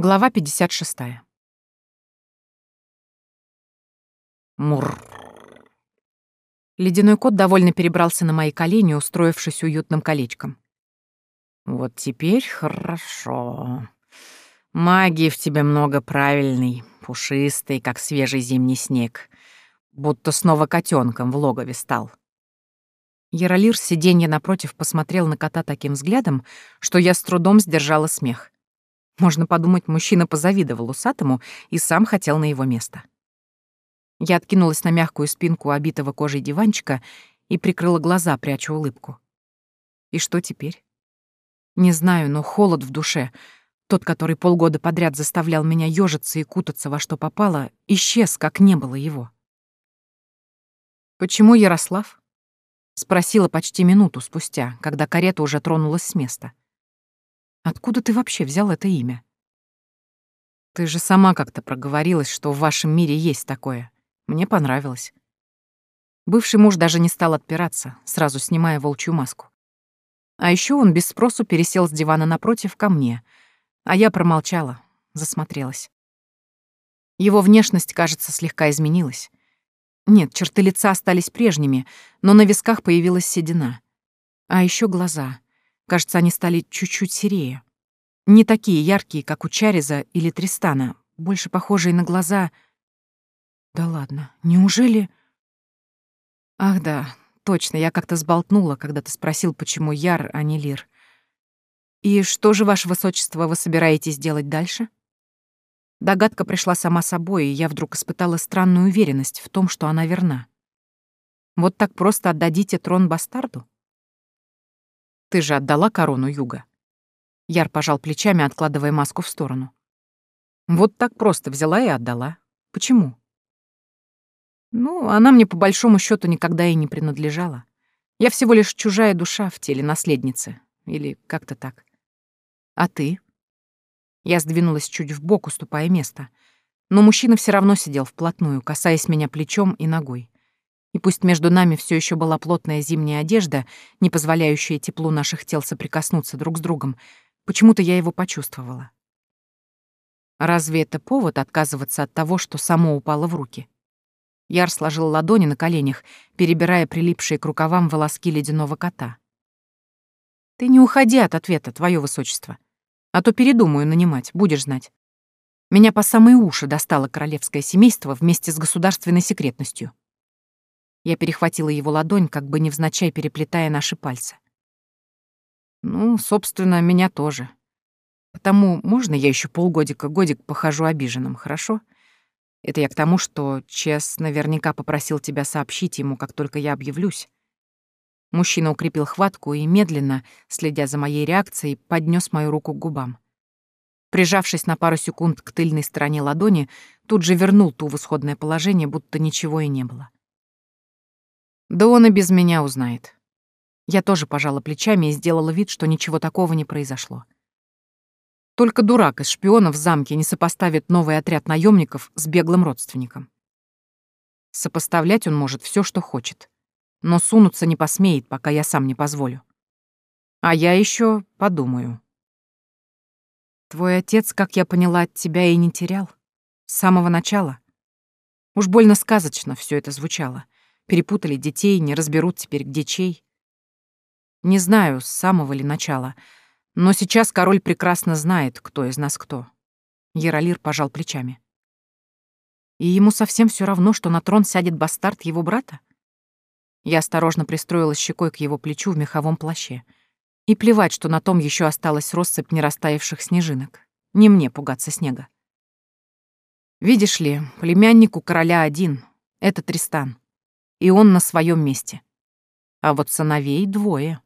Глава 56. Мур. Ледяной кот довольно перебрался на мои колени, устроившись уютным колечком. «Вот теперь хорошо. Магии в тебе много правильной, пушистой, как свежий зимний снег, будто снова котенком в логове стал». Яролир с сиденья напротив посмотрел на кота таким взглядом, что я с трудом сдержала смех. Можно подумать, мужчина позавидовал усатому и сам хотел на его место. Я откинулась на мягкую спинку обитого кожей диванчика и прикрыла глаза, пряча улыбку. И что теперь? Не знаю, но холод в душе, тот, который полгода подряд заставлял меня ёжиться и кутаться во что попало, исчез, как не было его. «Почему Ярослав?» — спросила почти минуту спустя, когда карета уже тронулась с места. Откуда ты вообще взял это имя? Ты же сама как-то проговорилась, что в вашем мире есть такое. Мне понравилось. Бывший муж даже не стал отпираться, сразу снимая волчью маску. А еще он без спросу пересел с дивана напротив ко мне, а я промолчала, засмотрелась. Его внешность, кажется, слегка изменилась. Нет, черты лица остались прежними, но на висках появилась седина. А еще глаза. Кажется, они стали чуть-чуть серее. Не такие яркие, как у Чариза или Тристана, больше похожие на глаза... Да ладно, неужели... Ах да, точно, я как-то сболтнула, когда ты спросил, почему Яр, а не Лир. И что же, ваше высочество, вы собираетесь делать дальше? Догадка пришла сама собой, и я вдруг испытала странную уверенность в том, что она верна. Вот так просто отдадите трон бастарду? Ты же отдала корону Юга. Яр пожал плечами, откладывая маску в сторону. Вот так просто взяла и отдала. Почему? Ну, она мне по большому счету никогда и не принадлежала. Я всего лишь чужая душа в теле наследницы. Или как-то так. А ты? Я сдвинулась чуть в бок, уступая место. Но мужчина все равно сидел вплотную, касаясь меня плечом и ногой. И пусть между нами все еще была плотная зимняя одежда, не позволяющая теплу наших тел соприкоснуться друг с другом, почему-то я его почувствовала. Разве это повод отказываться от того, что само упало в руки? Яр сложил ладони на коленях, перебирая прилипшие к рукавам волоски ледяного кота. «Ты не уходи от ответа, твое высочество. А то передумаю нанимать, будешь знать. Меня по самые уши достало королевское семейство вместе с государственной секретностью. Я перехватила его ладонь, как бы невзначай переплетая наши пальцы. Ну, собственно, меня тоже. Потому можно я еще полгодика-годик похожу обиженным, хорошо? Это я к тому, что Чес наверняка попросил тебя сообщить ему, как только я объявлюсь. Мужчина укрепил хватку и медленно, следя за моей реакцией, поднес мою руку к губам. Прижавшись на пару секунд к тыльной стороне ладони, тут же вернул ту в исходное положение, будто ничего и не было. Да он и без меня узнает. Я тоже пожала плечами и сделала вид, что ничего такого не произошло. Только дурак из шпионов в замке не сопоставит новый отряд наемников с беглым родственником. Сопоставлять он может все, что хочет, но сунуться не посмеет, пока я сам не позволю. А я еще подумаю. Твой отец, как я поняла, от тебя и не терял. С самого начала. Уж больно сказочно все это звучало — Перепутали детей, не разберут теперь, где чей. Не знаю, с самого ли начала, но сейчас король прекрасно знает, кто из нас кто. Яролир пожал плечами. И ему совсем все равно, что на трон сядет бастард его брата? Я осторожно пристроилась щекой к его плечу в меховом плаще. И плевать, что на том еще осталась россыпь нерастаявших снежинок. Не мне пугаться снега. Видишь ли, племянник у короля один — это Тристан и он на своем месте. А вот сыновей двое.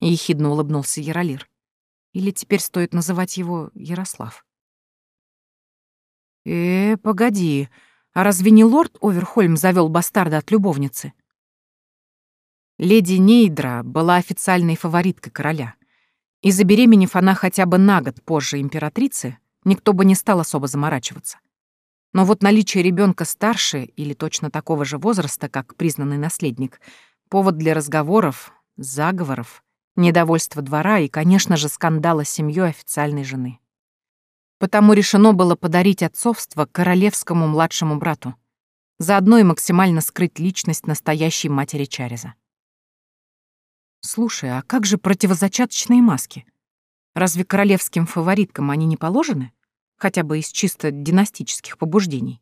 Ехидно улыбнулся Яролир. Или теперь стоит называть его Ярослав? Э, погоди, а разве не лорд Оверхольм завел бастарда от любовницы? Леди Нейдра была официальной фавориткой короля. И забеременев она хотя бы на год позже императрицы, никто бы не стал особо заморачиваться. Но вот наличие ребенка старше или точно такого же возраста, как признанный наследник, повод для разговоров, заговоров, недовольства двора и, конечно же, скандала с семьей официальной жены. Потому решено было подарить отцовство королевскому младшему брату, заодно и максимально скрыть личность настоящей матери Чариза. Слушай, а как же противозачаточные маски? Разве королевским фавориткам они не положены? Хотя бы из чисто династических побуждений.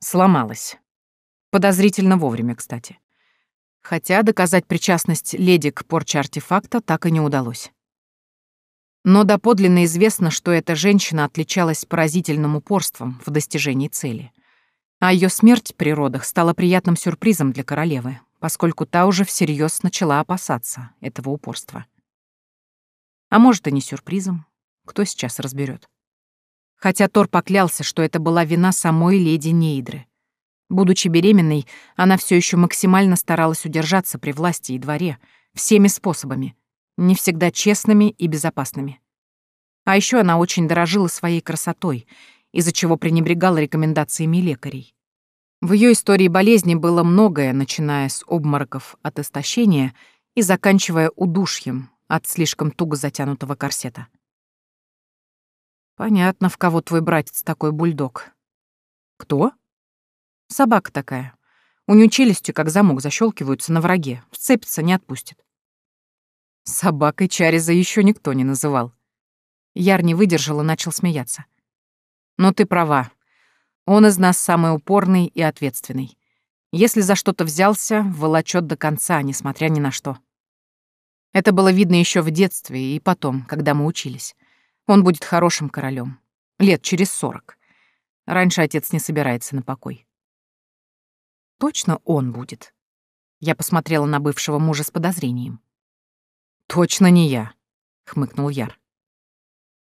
Сломалась. Подозрительно вовремя, кстати. Хотя доказать причастность леди к порче артефакта так и не удалось. Но доподлинно известно, что эта женщина отличалась поразительным упорством в достижении цели. А ее смерть при родах стала приятным сюрпризом для королевы, поскольку та уже всерьез начала опасаться этого упорства. А может, и не сюрпризом, кто сейчас разберет. Хотя Тор поклялся, что это была вина самой леди Нейдры. Будучи беременной, она все еще максимально старалась удержаться при власти и дворе, всеми способами, не всегда честными и безопасными. А еще она очень дорожила своей красотой, из-за чего пренебрегала рекомендациями лекарей. В ее истории болезни было многое, начиная с обмороков от истощения и заканчивая удушьем от слишком туго затянутого корсета. Понятно, в кого твой братец такой бульдог. Кто? Собака такая. У нее челюсти, как замок, защелкиваются на враге. Вцепится, не отпустит. Собакой Чариза еще никто не называл. Яр не выдержал и начал смеяться. Но ты права. Он из нас самый упорный и ответственный. Если за что-то взялся, волочет до конца, несмотря ни на что. Это было видно еще в детстве и потом, когда мы учились. Он будет хорошим королем. Лет через сорок. Раньше отец не собирается на покой. Точно он будет. Я посмотрела на бывшего мужа с подозрением. «Точно не я», — хмыкнул Яр.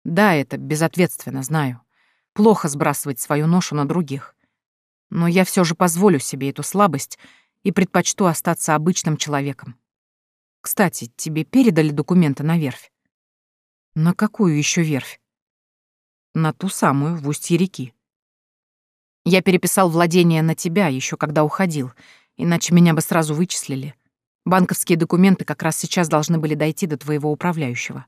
«Да, это безответственно, знаю. Плохо сбрасывать свою ношу на других. Но я все же позволю себе эту слабость и предпочту остаться обычным человеком. Кстати, тебе передали документы на верфь? На какую еще верфь? На ту самую, в устье реки. Я переписал владение на тебя еще когда уходил, иначе меня бы сразу вычислили. Банковские документы как раз сейчас должны были дойти до твоего управляющего.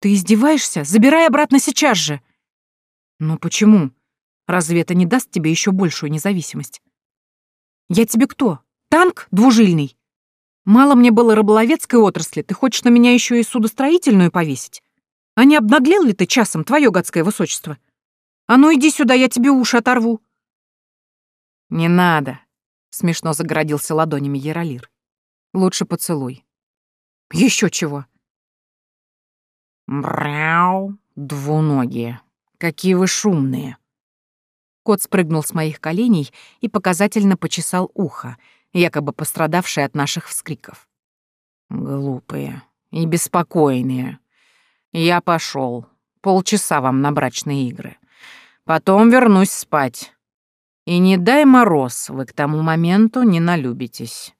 Ты издеваешься? Забирай обратно сейчас же. Но почему? Разве это не даст тебе еще большую независимость? Я тебе кто? Танк двужильный? Мало мне было рыболовецкой отрасли, ты хочешь на меня еще и судостроительную повесить? А не обнаглел ли ты часом, твое гадское высочество? А ну иди сюда, я тебе уши оторву. Не надо, Смешно загородился ладонями Яролир. Лучше поцелуй. Еще чего? Мряу, двуногие. Какие вы шумные. Кот спрыгнул с моих коленей и показательно почесал ухо, якобы пострадавшее от наших вскриков. Глупые и беспокойные. Я пошел. Полчаса вам на брачные игры. Потом вернусь спать. И не дай мороз, вы к тому моменту не налюбитесь.